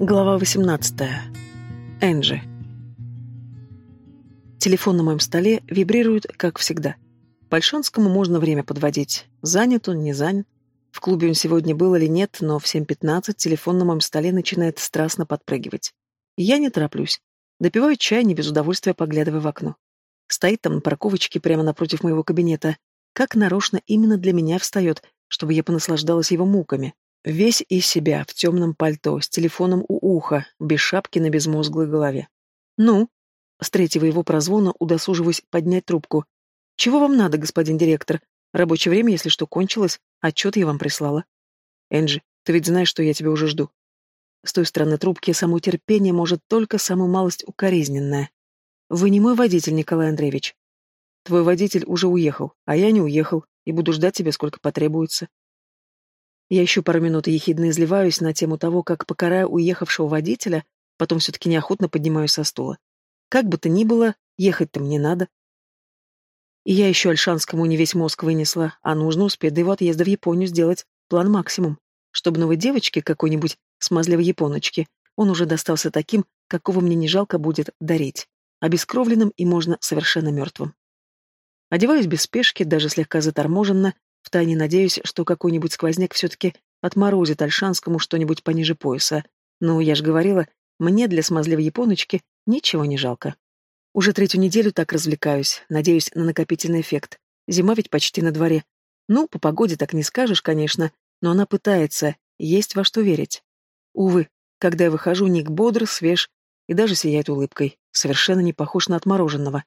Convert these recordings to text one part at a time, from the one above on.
Глава 18. Энджи. Телефон на моем столе вибрирует, как всегда. Большанскому можно время подводить. Занят он, не занят. В клубе он сегодня был или нет, но в 7.15 телефон на моем столе начинает страстно подпрыгивать. Я не тороплюсь. Допиваю чай, не без удовольствия поглядывая в окно. Стоит там на парковочке прямо напротив моего кабинета. Как нарочно именно для меня встает, чтобы я понаслаждалась его муками. Весь из себя, в темном пальто, с телефоном у уха, без шапки на безмозглой голове. «Ну?» С третьего его прозвона удосуживаюсь поднять трубку. «Чего вам надо, господин директор? Рабочее время, если что, кончилось. Отчет я вам прислала». «Энджи, ты ведь знаешь, что я тебя уже жду». С той стороны трубки само терпение может только самую малость укоризненная. «Вы не мой водитель, Николай Андреевич. Твой водитель уже уехал, а я не уехал, и буду ждать тебя, сколько потребуется. Я еще пару минут ехидно изливаюсь на тему того, как покараю уехавшего водителя, потом все-таки неохотно поднимаюсь со стула. Как бы то ни было, ехать-то мне надо. И я еще Альшанскому не весь мозг вынесла, а нужно успеть до его отъезда в Японию сделать план максимум, чтобы новой девочке какой-нибудь смазливой японочке он уже достался таким, какого мне не жалко будет дарить, обескровленным и можно совершенно мертвым. Одеваюсь без спешки, даже слегка заторможенно, Втайне надеюсь, что какой-нибудь сквозняк все-таки отморозит Альшанскому что-нибудь пониже пояса. Но, я же говорила, мне для смазливой японочки ничего не жалко. Уже третью неделю так развлекаюсь, надеюсь на накопительный эффект. Зима ведь почти на дворе. Ну, по погоде так не скажешь, конечно, но она пытается, есть во что верить. Увы, когда я выхожу, Ник бодр, свеж и даже сияет улыбкой, совершенно не похож на отмороженного.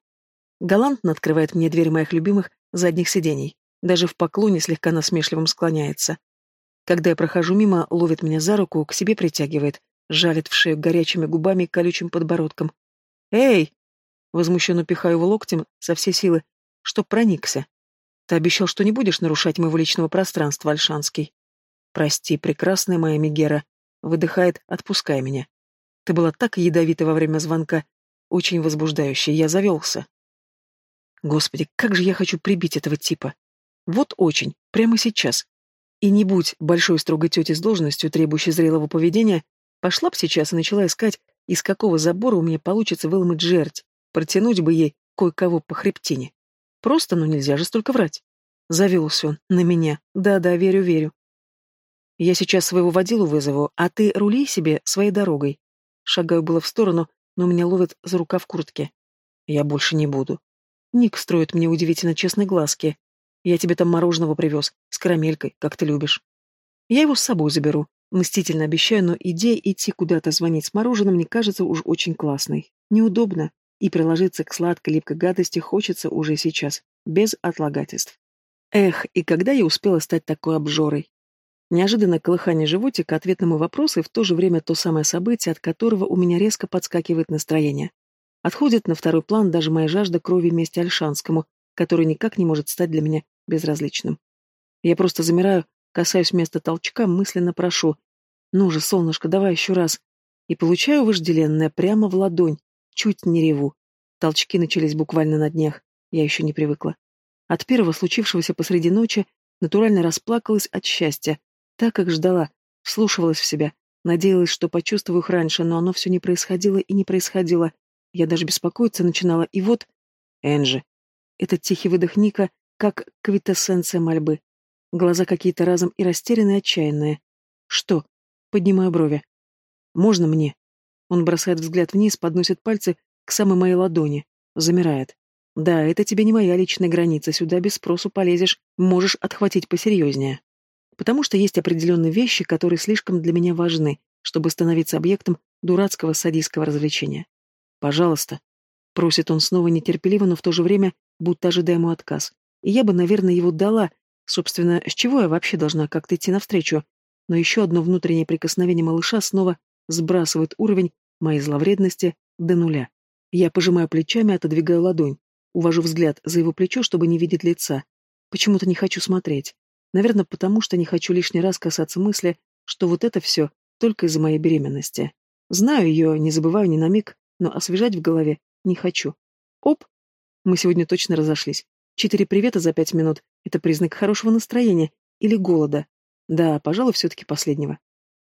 Галантно открывает мне дверь моих любимых задних сидений. Даже в поклоне слегка насмешливым склоняется. Когда я прохожу мимо, ловит меня за руку, к себе притягивает, жалит в шею горячими губами и колючим подбородком. «Эй!» Возмущенно пихаю его локтем со всей силы. Чтоб проникся. Ты обещал, что не будешь нарушать моего личного пространства, Альшанский. Прости, прекрасная моя Мегера. Выдыхает, отпускай меня. Ты была так ядовита во время звонка. Очень возбуждающая, я завелся. Господи, как же я хочу прибить этого типа. Вот очень, прямо сейчас. И не будь большой строгой тети с должностью, требующей зрелого поведения, пошла б сейчас и начала искать, из какого забора у меня получится выломать жерть, протянуть бы ей кое-кого по хребтине. Просто, ну нельзя же столько врать. Завелся он на меня. Да-да, верю-верю. Я сейчас своего водилу вызову, а ты рули себе своей дорогой. Шагаю было в сторону, но меня ловят за рука в куртке. Я больше не буду. Ник строит мне удивительно честные глазки, я тебе там мороженого привез, с карамелькой, как ты любишь. Я его с собой заберу. Мстительно обещаю, но идея идти куда-то звонить с мороженым мне кажется уж очень классной. Неудобно. И приложиться к сладкой липкой гадости хочется уже сейчас, без отлагательств. Эх, и когда я успела стать такой обжорой? Неожиданно колыхание животика, ответ на мой вопрос и в то же время то самое событие, от которого у меня резко подскакивает настроение. Отходит на второй план даже моя жажда крови вместе Альшанскому, который никак не может стать для меня безразличным. Я просто замираю, касаюсь места толчка, мысленно прошу. Ну же, солнышко, давай еще раз. И получаю вожделенное прямо в ладонь. Чуть не реву. Толчки начались буквально на днях. Я еще не привыкла. От первого случившегося посреди ночи натурально расплакалась от счастья, так как ждала, вслушивалась в себя, надеялась, что почувствую их раньше, но оно все не происходило и не происходило. Я даже беспокоиться начинала, и вот... Энджи. Этот тихий выдох Ника как квитэссенция мольбы. Глаза какие-то разом и растерянные, отчаянные. Что? Поднимаю брови. Можно мне? Он бросает взгляд вниз, подносит пальцы к самой моей ладони. Замирает. Да, это тебе не моя личная граница, сюда без спросу полезешь, можешь отхватить посерьезнее. Потому что есть определенные вещи, которые слишком для меня важны, чтобы становиться объектом дурацкого садистского развлечения. Пожалуйста. Просит он снова нетерпеливо, но в то же время будто ожидая ему отказ. И я бы, наверное, его дала. Собственно, с чего я вообще должна как-то идти навстречу? Но еще одно внутреннее прикосновение малыша снова сбрасывает уровень моей зловредности до нуля. Я пожимаю плечами, отодвигаю ладонь. Увожу взгляд за его плечо, чтобы не видеть лица. Почему-то не хочу смотреть. Наверное, потому что не хочу лишний раз касаться мысли, что вот это все только из-за моей беременности. Знаю ее, не забываю ни на миг, но освежать в голове не хочу. Оп! Мы сегодня точно разошлись. Четыре привета за пять минут — это признак хорошего настроения или голода. Да, пожалуй, все-таки последнего.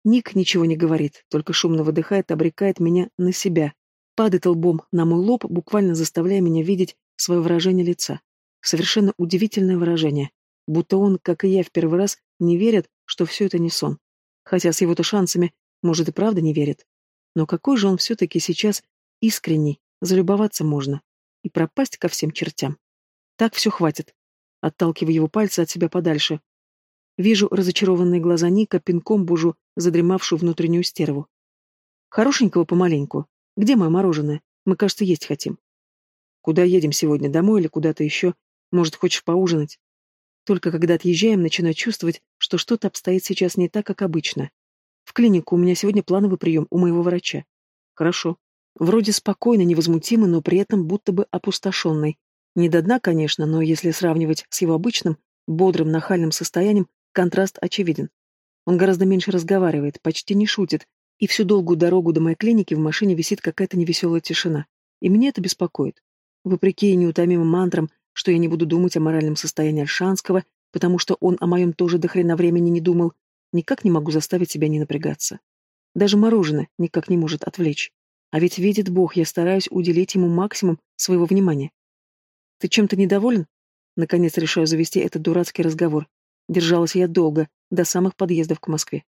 Ник ничего не говорит, только шумно выдыхает, обрекает меня на себя. Падает лбом на мой лоб, буквально заставляя меня видеть свое выражение лица. Совершенно удивительное выражение. Будто он, как и я в первый раз, не верит, что все это не сон. Хотя с его-то шансами, может, и правда не верит. Но какой же он все-таки сейчас искренний, залюбоваться можно. И пропасть ко всем чертям. Так все хватит. Отталкиваю его пальцы от себя подальше. Вижу разочарованные глаза Ника, пинком бужу задремавшую внутреннюю стерву. Хорошенького помаленьку. Где мое мороженое? Мы, кажется, есть хотим. Куда едем сегодня, домой или куда-то еще? Может, хочешь поужинать? Только когда отъезжаем, начинаю чувствовать, что что-то обстоит сейчас не так, как обычно. В клинику у меня сегодня плановый прием у моего врача. Хорошо. Вроде спокойно, невозмутимо, но при этом будто бы опустошенный. Не до дна, конечно, но если сравнивать с его обычным, бодрым, нахальным состоянием, контраст очевиден. Он гораздо меньше разговаривает, почти не шутит, и всю долгую дорогу до моей клиники в машине висит какая-то невеселая тишина. И меня это беспокоит. Вопреки неутомимым мантрам, что я не буду думать о моральном состоянии Альшанского, потому что он о моем тоже до хрена времени не думал, никак не могу заставить себя не напрягаться. Даже мороженое никак не может отвлечь. А ведь видит Бог, я стараюсь уделить ему максимум своего внимания. Ты чем-то недоволен? Наконец решаю завести этот дурацкий разговор. Держалась я долго, до самых подъездов к Москве.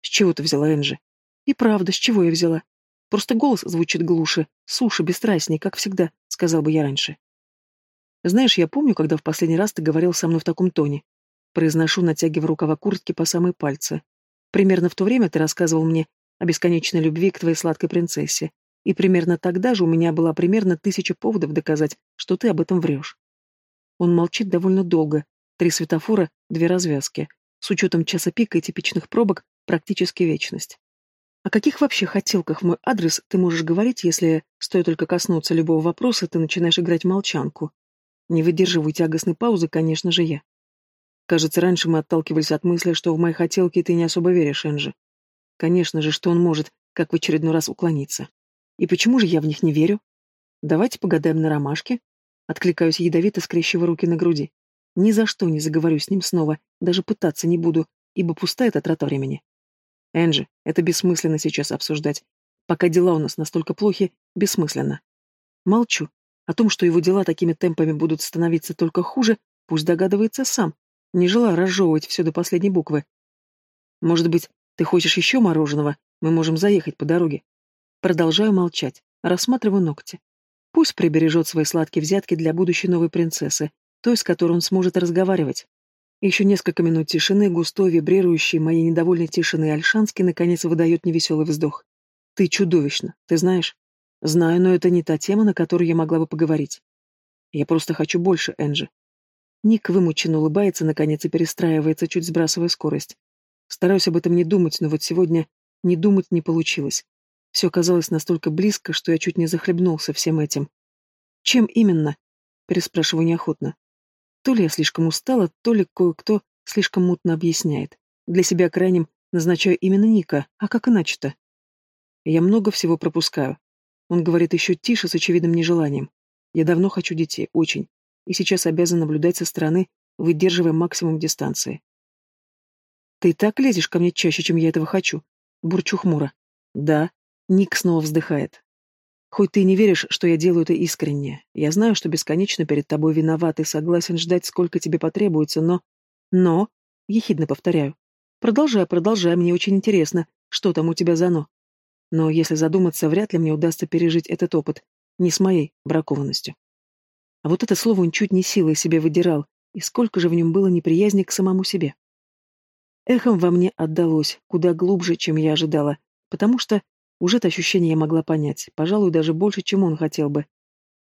С чего ты взяла, Энджи? И правда, с чего я взяла? Просто голос звучит глуше, суше, бесстрастнее, как всегда, сказал бы я раньше. Знаешь, я помню, когда в последний раз ты говорил со мной в таком тоне. Произношу, натягивая рукава куртки по самые пальцы. Примерно в то время ты рассказывал мне о бесконечной любви к твоей сладкой принцессе. И примерно тогда же у меня была примерно тысяча поводов доказать, что ты об этом врешь. Он молчит довольно долго. Три светофора, две развязки. С учетом часа пика и типичных пробок, практически вечность. О каких вообще хотелках мой адрес ты можешь говорить, если, стоит только коснуться любого вопроса, ты начинаешь играть молчанку? Не выдерживаю тягостной паузы, конечно же, я. Кажется, раньше мы отталкивались от мысли, что в мои хотелки ты не особо веришь, Энджи. Конечно же, что он может, как в очередной раз, уклониться. И почему же я в них не верю? Давайте погадаем на ромашке. Откликаюсь ядовито, скрещивая руки на груди. Ни за что не заговорю с ним снова, даже пытаться не буду, ибо пустая это трата времени. Энджи, это бессмысленно сейчас обсуждать. Пока дела у нас настолько плохи, бессмысленно. Молчу. О том, что его дела такими темпами будут становиться только хуже, пусть догадывается сам, не желая разжевывать все до последней буквы. Может быть, ты хочешь еще мороженого? Мы можем заехать по дороге. Продолжаю молчать, рассматриваю ногти. Пусть прибережет свои сладкие взятки для будущей новой принцессы, той, с которой он сможет разговаривать. Еще несколько минут тишины, густой, вибрирующий моей недовольной тишины Альшанский наконец выдает невеселый вздох. «Ты чудовищно, ты знаешь?» «Знаю, но это не та тема, на которую я могла бы поговорить. Я просто хочу больше, Энджи». Ник вымученно улыбается, наконец, и перестраивается, чуть сбрасывая скорость. Стараюсь об этом не думать, но вот сегодня не думать не получилось. Все казалось настолько близко, что я чуть не захлебнулся всем этим. «Чем именно?» — переспрашиваю неохотно. То ли я слишком устала, то ли кое-кто слишком мутно объясняет. Для себя крайним назначаю именно Ника, а как иначе-то? Я много всего пропускаю. Он говорит еще тише, с очевидным нежеланием. Я давно хочу детей, очень. И сейчас обязан наблюдать со стороны, выдерживая максимум дистанции. Ты так лезешь ко мне чаще, чем я этого хочу. Бурчу хмуро. Да. Ник снова вздыхает. Хоть ты и не веришь, что я делаю это искренне. Я знаю, что бесконечно перед тобой виноват и согласен ждать, сколько тебе потребуется, но... Но... Ехидно повторяю. Продолжай, продолжай, мне очень интересно, что там у тебя за «но». Но если задуматься, вряд ли мне удастся пережить этот опыт. Не с моей бракованностью. А вот это слово он чуть не силой себе выдирал, и сколько же в нем было неприязни к самому себе. Эхом во мне отдалось, куда глубже, чем я ожидала, потому что уже это ощущение я могла понять, пожалуй, даже больше, чем он хотел бы.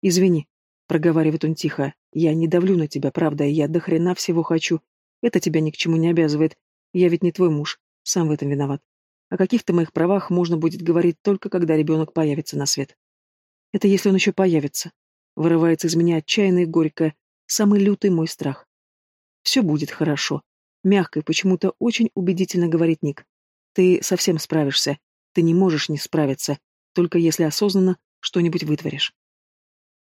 «Извини», — проговаривает он тихо, — «я не давлю на тебя, правда, я до хрена всего хочу. Это тебя ни к чему не обязывает. Я ведь не твой муж, сам в этом виноват. О каких-то моих правах можно будет говорить только, когда ребенок появится на свет. Это если он еще появится. Вырывается из меня отчаянно и горько, самый лютый мой страх. Все будет хорошо. Мягко и почему-то очень убедительно говорит Ник. Ты совсем справишься. Ты не можешь не справиться, только если осознанно что-нибудь вытворишь.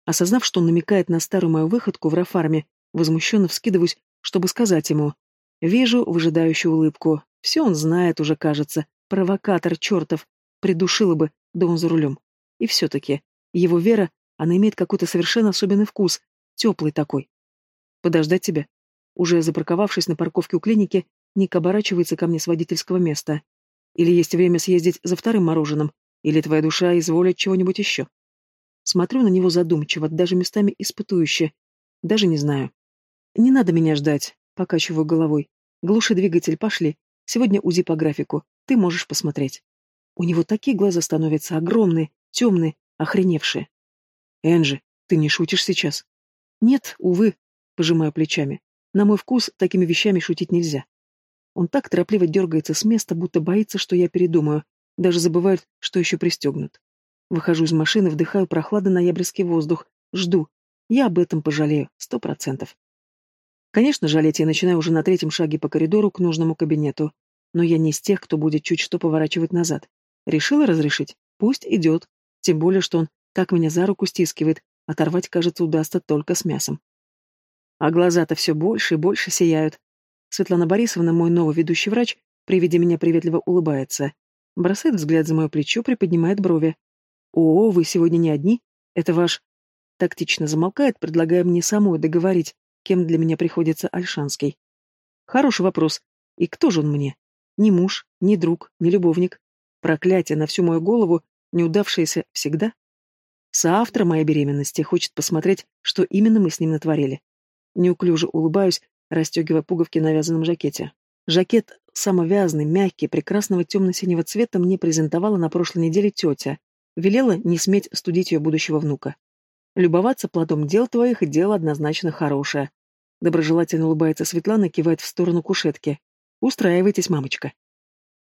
Осознав, что он намекает на старую мою выходку в Рафарме, возмущенно вскидываюсь, чтобы сказать ему. Вижу выжидающую улыбку. Все он знает уже, кажется, Провокатор чертов. Придушила бы, да он за рулем. И все-таки, его Вера, она имеет какой-то совершенно особенный вкус, теплый такой. Подождать тебя? Уже запарковавшись на парковке у клиники, Ник оборачивается ко мне с водительского места. Или есть время съездить за вторым мороженым, или твоя душа изволит чего-нибудь еще. Смотрю на него задумчиво, даже местами испытующе. Даже не знаю. Не надо меня ждать, покачиваю головой. Глуши двигатель, пошли. Сегодня УЗИ по графику. Ты можешь посмотреть. У него такие глаза становятся огромные, темные, охреневшие. Энджи, ты не шутишь сейчас? Нет, увы, пожимаю плечами. На мой вкус такими вещами шутить нельзя. Он так торопливо дергается с места, будто боится, что я передумаю, даже забывает, что еще пристегнут. Выхожу из машины, вдыхаю прохладный ноябрьский воздух, жду. Я об этом пожалею, сто процентов. Конечно, жалеть я начинаю уже на третьем шаге по коридору к нужному кабинету, но я не из тех, кто будет чуть что поворачивать назад. Решила разрешить? Пусть идет. Тем более, что он так меня за руку стискивает, оторвать, кажется, удастся только с мясом. А глаза-то все больше и больше сияют. Светлана Борисовна, мой новый ведущий врач, при виде меня приветливо улыбается. Бросает взгляд за мое плечо, приподнимает брови. «О, вы сегодня не одни? Это ваш...» Тактично замолкает, предлагая мне самой договорить, кем для меня приходится Альшанский. Хороший вопрос. И кто же он мне? Ни муж, ни друг, ни любовник. Проклятие на всю мою голову, неудавшееся всегда. Соавтор моей беременности хочет посмотреть, что именно мы с ним натворили. Неуклюже улыбаюсь, расстегивая пуговки на вязаном жакете. Жакет самовязный, мягкий, прекрасного темно-синего цвета мне презентовала на прошлой неделе тетя. Велела не сметь студить ее будущего внука. Любоваться плодом дел твоих дело однозначно хорошее. Доброжелательно улыбается Светлана, кивает в сторону кушетки. Устраивайтесь, мамочка.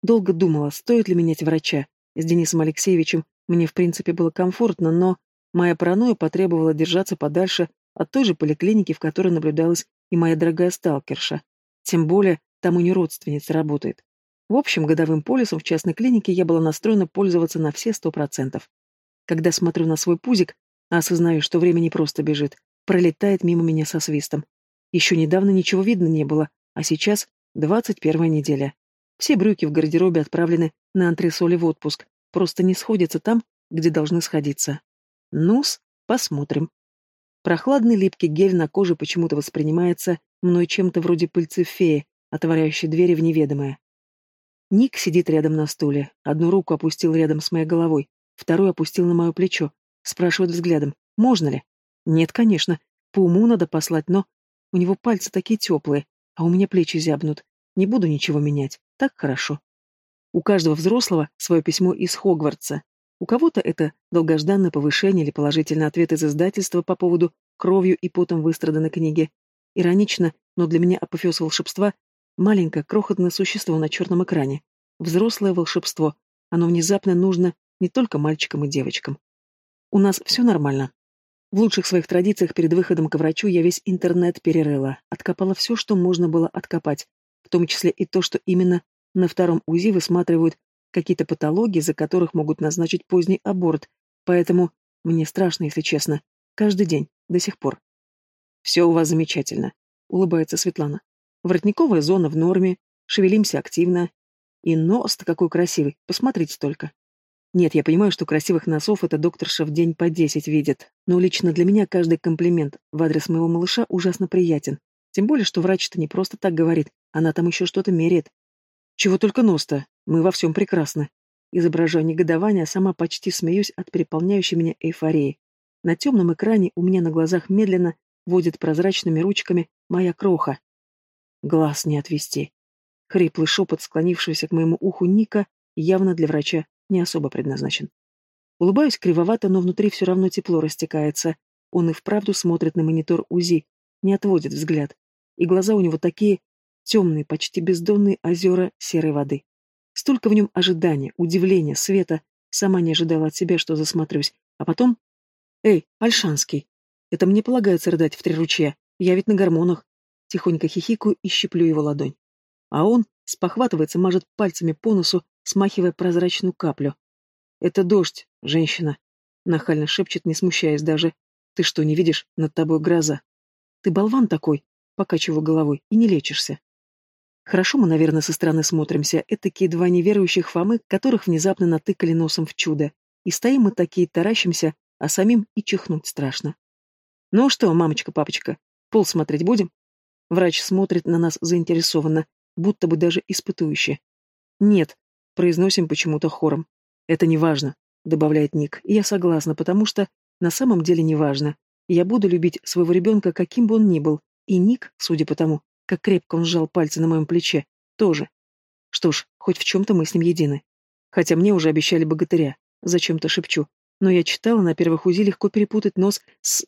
Долго думала, стоит ли менять врача. С Денисом Алексеевичем мне в принципе было комфортно, но моя паранойя потребовала держаться подальше от той же поликлиники, в которой наблюдалась и моя дорогая сталкерша. Тем более, там и не родственница работает. В общем, годовым полисом в частной клинике я была настроена пользоваться на все сто процентов. Когда смотрю на свой пузик, осознаю, что время не просто бежит, пролетает мимо меня со свистом. Еще недавно ничего видно не было, а сейчас двадцать первая неделя. Все брюки в гардеробе отправлены на антресоли в отпуск, просто не сходятся там, где должны сходиться. Ну-с, посмотрим. Прохладный липкий гель на коже почему-то воспринимается мной чем-то вроде пыльцы феи, отворяющей двери в неведомое. Ник сидит рядом на стуле, одну руку опустил рядом с моей головой, вторую опустил на мое плечо, спрашивает взглядом, можно ли? Нет, конечно, по уму надо послать, но... У него пальцы такие теплые, а у меня плечи зябнут. Не буду ничего менять, так хорошо. У каждого взрослого свое письмо из Хогвартса, у кого-то это долгожданное повышение или положительный ответ из издательства по поводу кровью и потом выстраданной книги. Иронично, но для меня апофеоз волшебства — маленькое крохотное существо на черном экране. Взрослое волшебство. Оно внезапно нужно не только мальчикам и девочкам. У нас все нормально. В лучших своих традициях перед выходом к врачу я весь интернет перерыла, откопала все, что можно было откопать, в том числе и то, что именно на втором УЗИ высматривают какие-то патологии, за которых могут назначить поздний аборт, поэтому мне страшно, если честно. Каждый день, до сих пор. «Все у вас замечательно», — улыбается Светлана. «Воротниковая зона в норме, шевелимся активно. И нос-то какой красивый, посмотрите только». Нет, я понимаю, что красивых носов эта докторша в день по десять видит, но лично для меня каждый комплимент в адрес моего малыша ужасно приятен. Тем более, что врач-то не просто так говорит, она там еще что-то меряет. Чего только нос-то, мы во всем прекрасны. Изображаю негодование, а сама почти смеюсь от переполняющей меня эйфории. На темном экране у меня на глазах медленно водит прозрачными ручками моя кроха. Глаз не отвести. Хриплый шепот, склонившийся к моему уху Ника, явно для врача не особо предназначен. Улыбаюсь кривовато, но внутри все равно тепло растекается. Он и вправду смотрит на монитор УЗИ, не отводит взгляд. И глаза у него такие темные, почти бездонные озера серой воды. Столько в нем ожидания, удивления, света. Сама не ожидала от себя, что засмотрюсь. А потом... Эй, Альшанский, это мне полагается рыдать в три ручья. Я ведь на гормонах. Тихонько хихикаю и щиплю его ладонь. А он спохватывается, мажет пальцами по носу, смахивая прозрачную каплю. «Это дождь, женщина», — нахально шепчет, не смущаясь даже. «Ты что, не видишь? Над тобой гроза». «Ты болван такой», — покачиваю головой, — «и не лечишься». Хорошо мы, наверное, со стороны смотримся, этакие два неверующих Фомы, которых внезапно натыкали носом в чудо. И стоим мы такие, таращимся, а самим и чихнуть страшно. «Ну что, мамочка, папочка, пол смотреть будем?» Врач смотрит на нас заинтересованно, будто бы даже испытующе. «Нет», — произносим почему-то хором. «Это не важно», — добавляет Ник, я согласна, потому что на самом деле не важно. Я буду любить своего ребенка, каким бы он ни был, и Ник, судя по тому, как крепко он сжал пальцы на моем плече, тоже. Что ж, хоть в чем-то мы с ним едины. Хотя мне уже обещали богатыря, зачем-то шепчу, но я читала, на первых УЗИ легко перепутать нос с...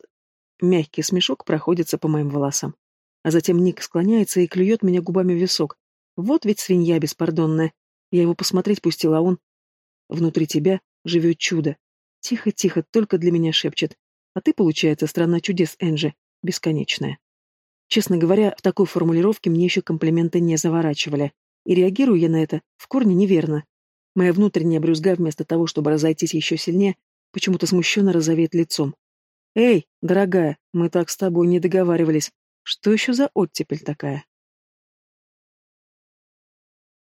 Мягкий смешок проходится по моим волосам. А затем Ник склоняется и клюет меня губами в висок. Вот ведь свинья беспардонная. Я его посмотреть пустила, а он... Внутри тебя живет чудо. Тихо-тихо, только для меня шепчет. А ты, получается, страна чудес, Энджи, бесконечная. Честно говоря, в такой формулировке мне еще комплименты не заворачивали. И реагирую я на это в корне неверно. Моя внутренняя брюзга, вместо того, чтобы разойтись еще сильнее, почему-то смущенно розовеет лицом. «Эй, дорогая, мы так с тобой не договаривались. Что еще за оттепель такая?»